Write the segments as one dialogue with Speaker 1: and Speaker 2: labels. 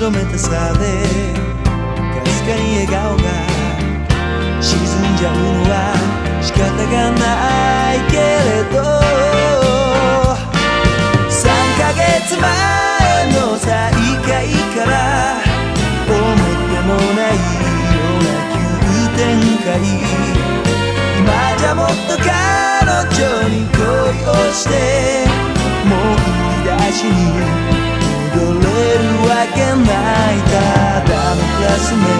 Speaker 1: 後ろめたさでかすかに笑顔が沈んじゃうのは仕方がないけれど3ヶ月前の再会から思ってもないような急展開。今じゃもっと彼女に恋をしてもう振り出しにれるわけないただのクラスメイト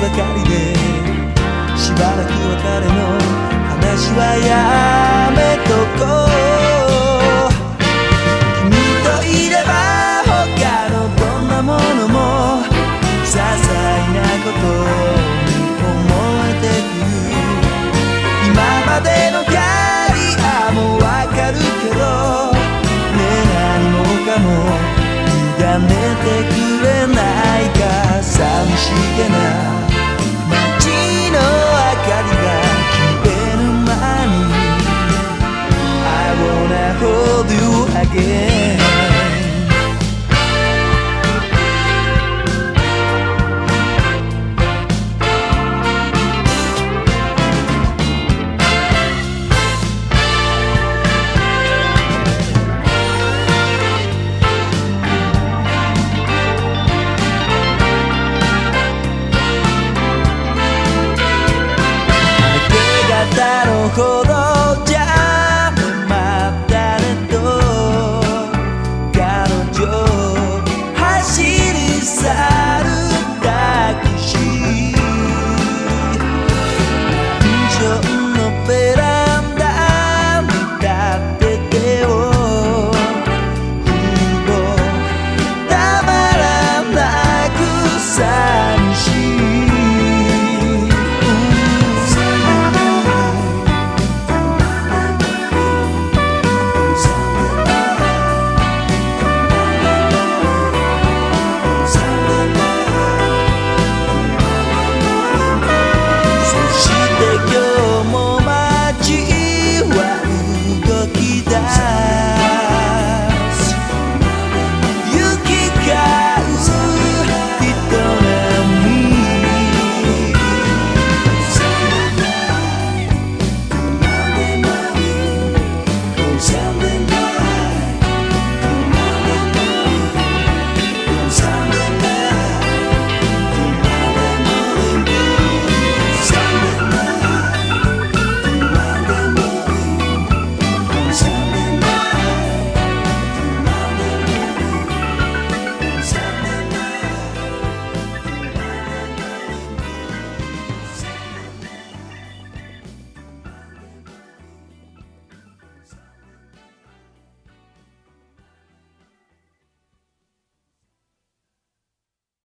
Speaker 1: ばかりで。しばらく別れの話はや